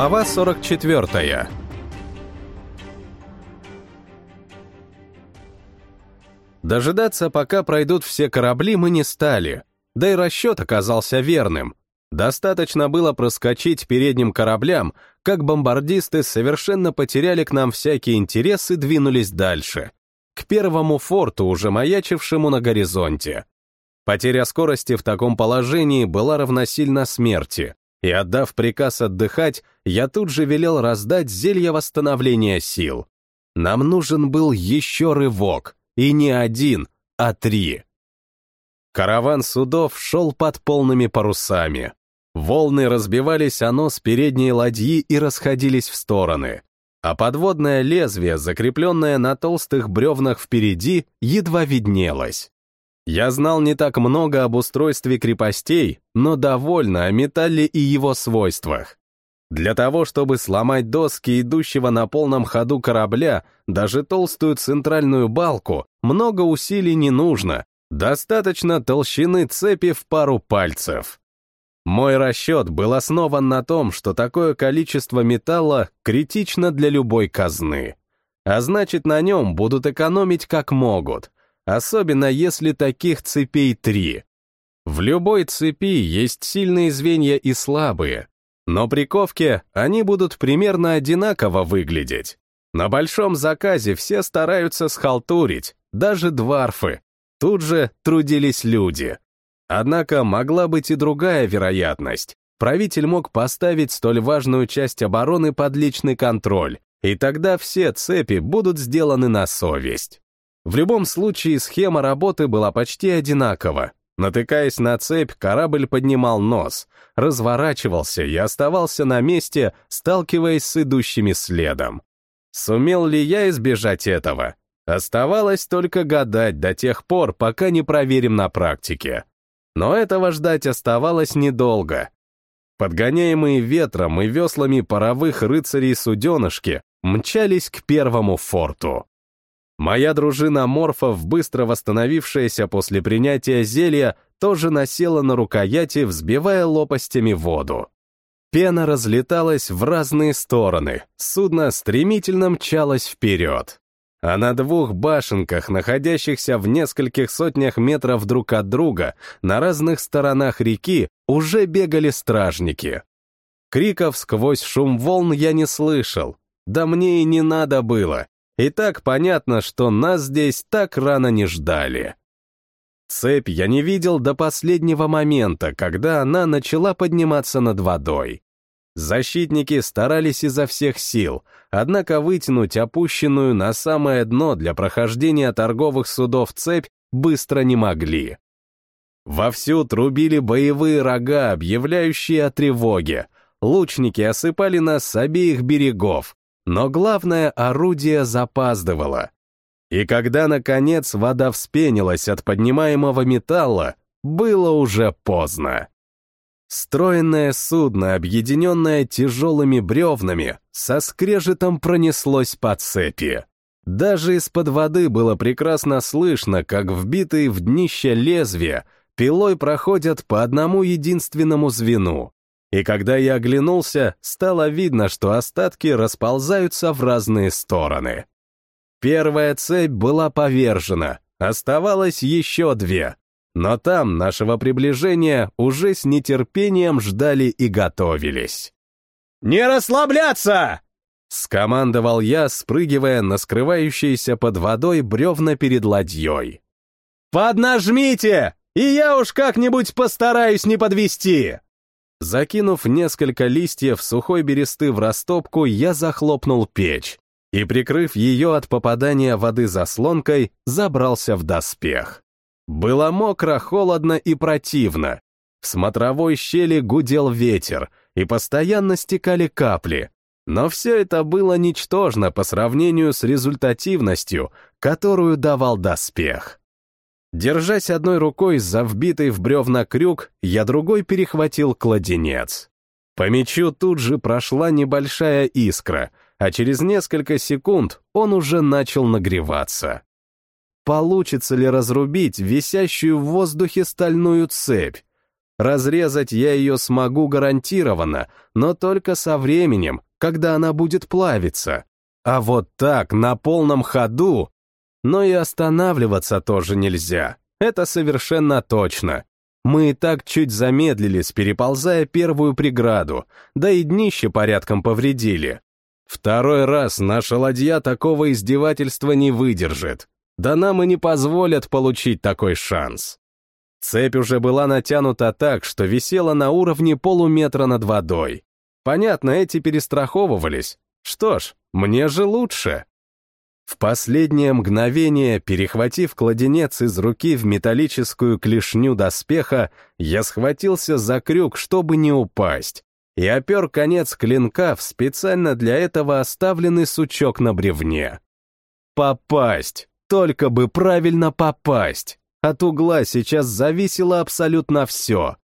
Глава 44 Дожидаться, пока пройдут все корабли, мы не стали. Да и расчет оказался верным. Достаточно было проскочить передним кораблям, как бомбардисты совершенно потеряли к нам всякий интерес и двинулись дальше. К первому форту, уже маячившему на горизонте. Потеря скорости в таком положении была равносильна смерти, и, отдав приказ отдыхать, я тут же велел раздать зелье восстановления сил. Нам нужен был еще рывок, и не один, а три. Караван судов шел под полными парусами. Волны разбивались о нос передней ладьи и расходились в стороны, а подводное лезвие, закрепленное на толстых бревнах впереди, едва виднелось. Я знал не так много об устройстве крепостей, но довольно о металле и его свойствах. Для того, чтобы сломать доски идущего на полном ходу корабля, даже толстую центральную балку, много усилий не нужно, достаточно толщины цепи в пару пальцев. Мой расчет был основан на том, что такое количество металла критично для любой казны. А значит, на нем будут экономить как могут, особенно если таких цепей три. В любой цепи есть сильные звенья и слабые, но при ковке они будут примерно одинаково выглядеть. На большом заказе все стараются схалтурить, даже дварфы. Тут же трудились люди. Однако могла быть и другая вероятность. Правитель мог поставить столь важную часть обороны под личный контроль, и тогда все цепи будут сделаны на совесть. В любом случае схема работы была почти одинакова. Натыкаясь на цепь, корабль поднимал нос, разворачивался и оставался на месте, сталкиваясь с идущими следом. Сумел ли я избежать этого? Оставалось только гадать до тех пор, пока не проверим на практике. Но этого ждать оставалось недолго. Подгоняемые ветром и веслами паровых рыцарей-суденышки мчались к первому форту. Моя дружина морфов, быстро восстановившаяся после принятия зелья, тоже насела на рукояти, взбивая лопастями воду. Пена разлеталась в разные стороны, судно стремительно мчалось вперед а на двух башенках, находящихся в нескольких сотнях метров друг от друга, на разных сторонах реки, уже бегали стражники. Криков сквозь шум волн я не слышал, да мне и не надо было, и так понятно, что нас здесь так рано не ждали. Цепь я не видел до последнего момента, когда она начала подниматься над водой. Защитники старались изо всех сил, однако вытянуть опущенную на самое дно для прохождения торговых судов цепь быстро не могли. Вовсю трубили боевые рога, объявляющие о тревоге. Лучники осыпали нас с обеих берегов, но главное орудие запаздывало. И когда, наконец, вода вспенилась от поднимаемого металла, было уже поздно. Стройное судно, объединенное тяжелыми бревнами, со скрежетом пронеслось по цепи. Даже из-под воды было прекрасно слышно, как вбитые в днище лезвия пилой проходят по одному единственному звену. И когда я оглянулся, стало видно, что остатки расползаются в разные стороны. Первая цепь была повержена, оставалось еще две, но там нашего приближения уже с нетерпением ждали и готовились. «Не расслабляться!» — скомандовал я, спрыгивая на скрывающиеся под водой бревна перед ладьей. «Поднажмите, и я уж как-нибудь постараюсь не подвести!» Закинув несколько листьев сухой бересты в растопку, я захлопнул печь и, прикрыв ее от попадания воды заслонкой, забрался в доспех. Было мокро, холодно и противно. В смотровой щели гудел ветер, и постоянно стекали капли. Но все это было ничтожно по сравнению с результативностью, которую давал доспех. Держась одной рукой за вбитый в бревна крюк, я другой перехватил кладенец. По мечу тут же прошла небольшая искра, а через несколько секунд он уже начал нагреваться. Получится ли разрубить висящую в воздухе стальную цепь? Разрезать я ее смогу гарантированно, но только со временем, когда она будет плавиться. А вот так, на полном ходу... Но и останавливаться тоже нельзя. Это совершенно точно. Мы и так чуть замедлились, переползая первую преграду, да и днище порядком повредили. Второй раз наша ладья такого издевательства не выдержит. Да нам и не позволят получить такой шанс. Цепь уже была натянута так, что висела на уровне полуметра над водой. Понятно, эти перестраховывались. Что ж, мне же лучше. В последнее мгновение, перехватив кладенец из руки в металлическую клешню доспеха, я схватился за крюк, чтобы не упасть, и опер конец клинка в специально для этого оставленный сучок на бревне. Попасть! Только бы правильно попасть! От угла сейчас зависело абсолютно все.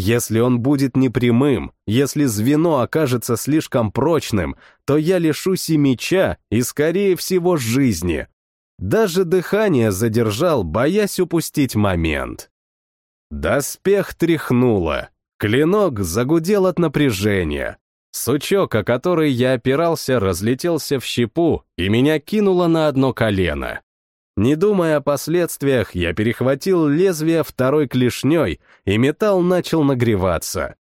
Если он будет непрямым, если звено окажется слишком прочным, то я лишусь и меча, и, скорее всего, жизни. Даже дыхание задержал, боясь упустить момент. Доспех тряхнуло. Клинок загудел от напряжения. Сучок, о который я опирался, разлетелся в щепу, и меня кинуло на одно колено. Не думая о последствиях, я перехватил лезвие второй клешней, и металл начал нагреваться.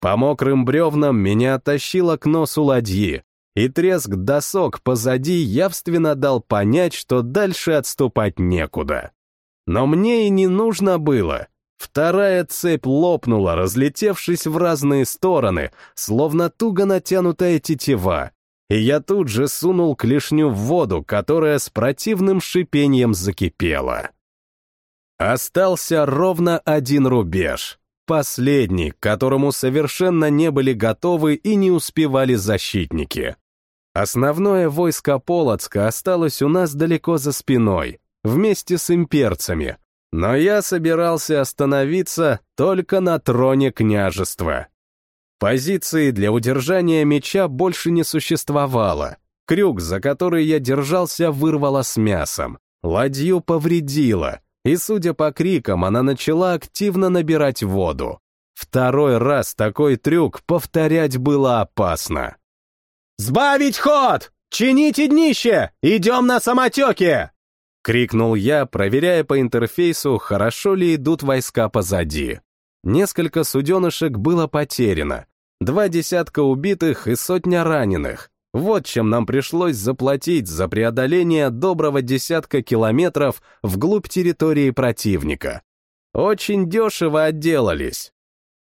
По мокрым бревнам меня оттащило к носу ладьи, и треск досок позади явственно дал понять, что дальше отступать некуда. Но мне и не нужно было. Вторая цепь лопнула, разлетевшись в разные стороны, словно туго натянутая тетива, и я тут же сунул клешню в воду, которая с противным шипением закипела. Остался ровно один рубеж, последний, к которому совершенно не были готовы и не успевали защитники. Основное войско Полоцка осталось у нас далеко за спиной, вместе с имперцами, но я собирался остановиться только на троне княжества. Позиции для удержания меча больше не существовало. Крюк, за который я держался, вырвало с мясом. Ладью повредило, и, судя по крикам, она начала активно набирать воду. Второй раз такой трюк повторять было опасно. «Сбавить ход! Чините днище! Идем на самотеке!» — крикнул я, проверяя по интерфейсу, хорошо ли идут войска позади. Несколько суденышек было потеряно, два десятка убитых и сотня раненых. Вот чем нам пришлось заплатить за преодоление доброго десятка километров вглубь территории противника. Очень дешево отделались.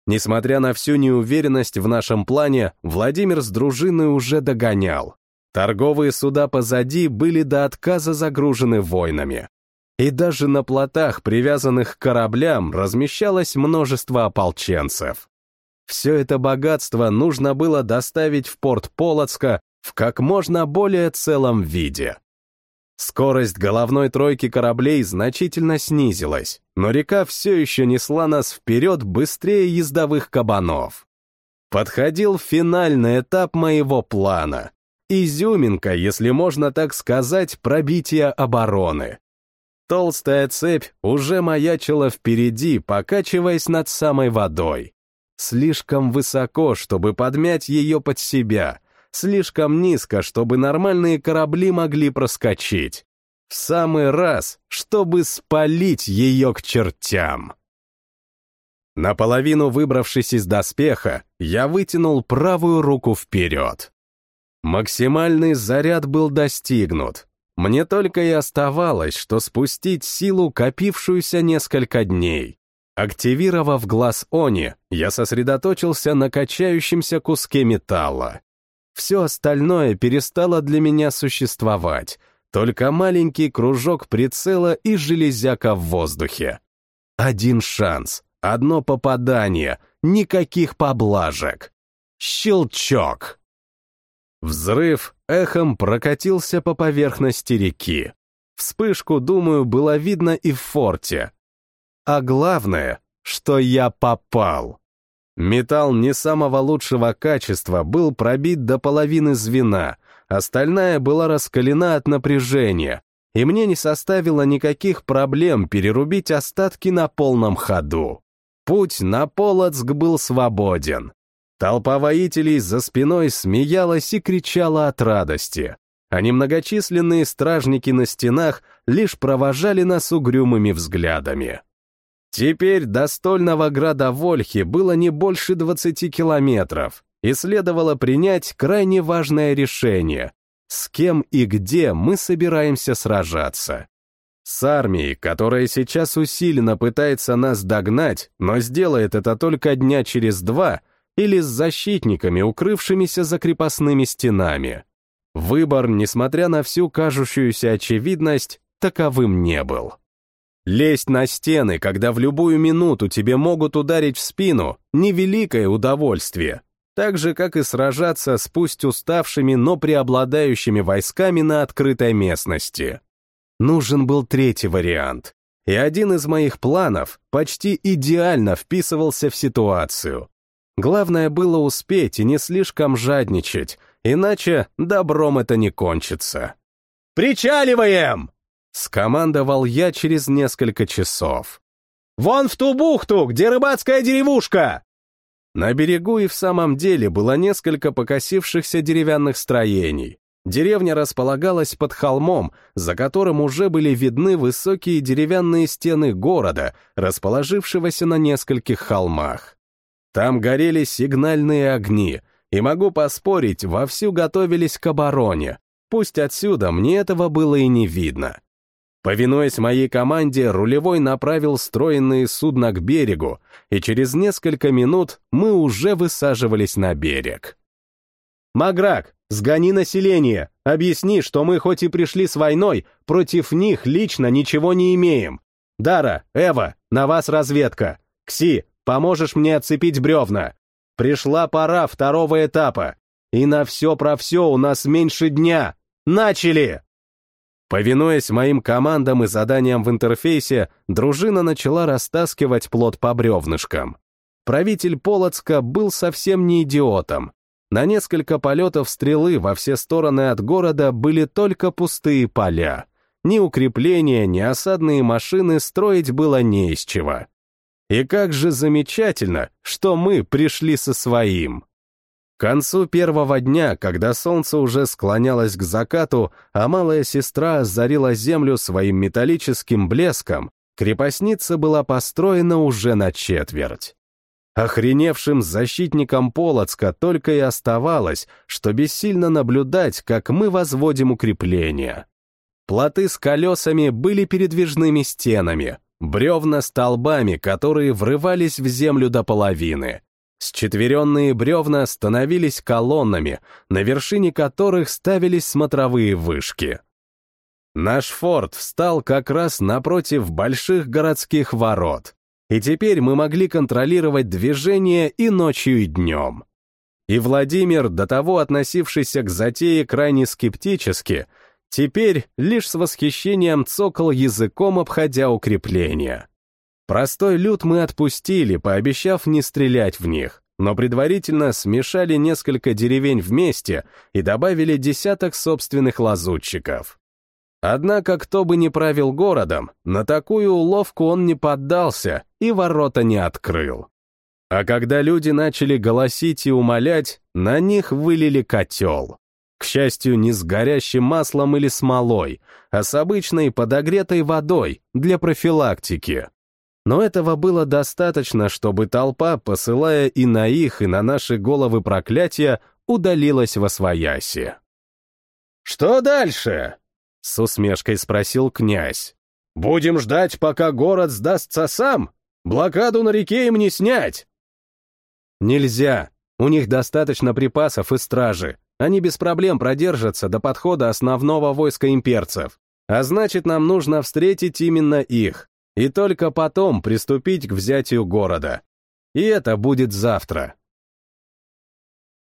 Несмотря на всю неуверенность в нашем плане, Владимир с дружиной уже догонял. Торговые суда позади были до отказа загружены войнами. И даже на плотах, привязанных к кораблям, размещалось множество ополченцев. Все это богатство нужно было доставить в порт Полоцка в как можно более целом виде. Скорость головной тройки кораблей значительно снизилась, но река все еще несла нас вперед быстрее ездовых кабанов. Подходил финальный этап моего плана. Изюминка, если можно так сказать, пробития обороны. Толстая цепь уже маячила впереди, покачиваясь над самой водой. Слишком высоко, чтобы подмять ее под себя, слишком низко, чтобы нормальные корабли могли проскочить. В самый раз, чтобы спалить ее к чертям. Наполовину выбравшись из доспеха, я вытянул правую руку вперед. Максимальный заряд был достигнут. Мне только и оставалось, что спустить силу, копившуюся несколько дней. Активировав глаз Они, я сосредоточился на качающемся куске металла. Все остальное перестало для меня существовать, только маленький кружок прицела и железяка в воздухе. Один шанс, одно попадание, никаких поблажек. Щелчок. Взрыв эхом прокатился по поверхности реки. Вспышку, думаю, было видно и в форте, а главное, что я попал. Металл не самого лучшего качества был пробит до половины звена, остальная была раскалена от напряжения, и мне не составило никаких проблем перерубить остатки на полном ходу. Путь на Полоцк был свободен. Толпа воителей за спиной смеялась и кричала от радости, а немногочисленные стражники на стенах лишь провожали нас угрюмыми взглядами. Теперь до стольного града Вольхи было не больше 20 километров, и следовало принять крайне важное решение, с кем и где мы собираемся сражаться. С армией, которая сейчас усиленно пытается нас догнать, но сделает это только дня через два, или с защитниками, укрывшимися за крепостными стенами. Выбор, несмотря на всю кажущуюся очевидность, таковым не был. Лезть на стены, когда в любую минуту тебе могут ударить в спину, невеликое удовольствие, так же, как и сражаться с пусть уставшими, но преобладающими войсками на открытой местности. Нужен был третий вариант, и один из моих планов почти идеально вписывался в ситуацию. Главное было успеть и не слишком жадничать, иначе добром это не кончится. «Причаливаем!» Скомандовал я через несколько часов. «Вон в ту бухту, где рыбацкая деревушка!» На берегу и в самом деле было несколько покосившихся деревянных строений. Деревня располагалась под холмом, за которым уже были видны высокие деревянные стены города, расположившегося на нескольких холмах. Там горели сигнальные огни, и могу поспорить, вовсю готовились к обороне. Пусть отсюда мне этого было и не видно. Повинуясь моей команде, рулевой направил стройные судна к берегу, и через несколько минут мы уже высаживались на берег. «Маграк, сгони население, объясни, что мы хоть и пришли с войной, против них лично ничего не имеем. Дара, Эва, на вас разведка. Кси, поможешь мне отцепить бревна. Пришла пора второго этапа, и на все про все у нас меньше дня. Начали!» Повинуясь моим командам и заданиям в интерфейсе, дружина начала растаскивать плод по бревнышкам. Правитель Полоцка был совсем не идиотом. На несколько полетов стрелы во все стороны от города были только пустые поля. Ни укрепления, ни осадные машины строить было не из чего. И как же замечательно, что мы пришли со своим. К концу первого дня, когда солнце уже склонялось к закату, а малая сестра озарила землю своим металлическим блеском, крепостница была построена уже на четверть. Охреневшим защитникам Полоцка только и оставалось, что бессильно наблюдать, как мы возводим укрепления. Плоты с колесами были передвижными стенами, бревна столбами, которые врывались в землю до половины — Счетверенные бревна становились колоннами, на вершине которых ставились смотровые вышки. Наш форт встал как раз напротив больших городских ворот, и теперь мы могли контролировать движение и ночью, и днем. И Владимир, до того относившийся к затее крайне скептически, теперь лишь с восхищением цокал языком, обходя укрепления. Простой люд мы отпустили, пообещав не стрелять в них, но предварительно смешали несколько деревень вместе и добавили десяток собственных лазутчиков. Однако, кто бы ни правил городом, на такую уловку он не поддался и ворота не открыл. А когда люди начали голосить и умолять, на них вылили котел. К счастью, не с горящим маслом или смолой, а с обычной подогретой водой для профилактики. Но этого было достаточно, чтобы толпа, посылая и на их, и на наши головы проклятия, удалилась во свояси. «Что дальше?» — с усмешкой спросил князь. «Будем ждать, пока город сдастся сам? Блокаду на реке им не снять!» «Нельзя. У них достаточно припасов и стражи. Они без проблем продержатся до подхода основного войска имперцев. А значит, нам нужно встретить именно их и только потом приступить к взятию города. И это будет завтра.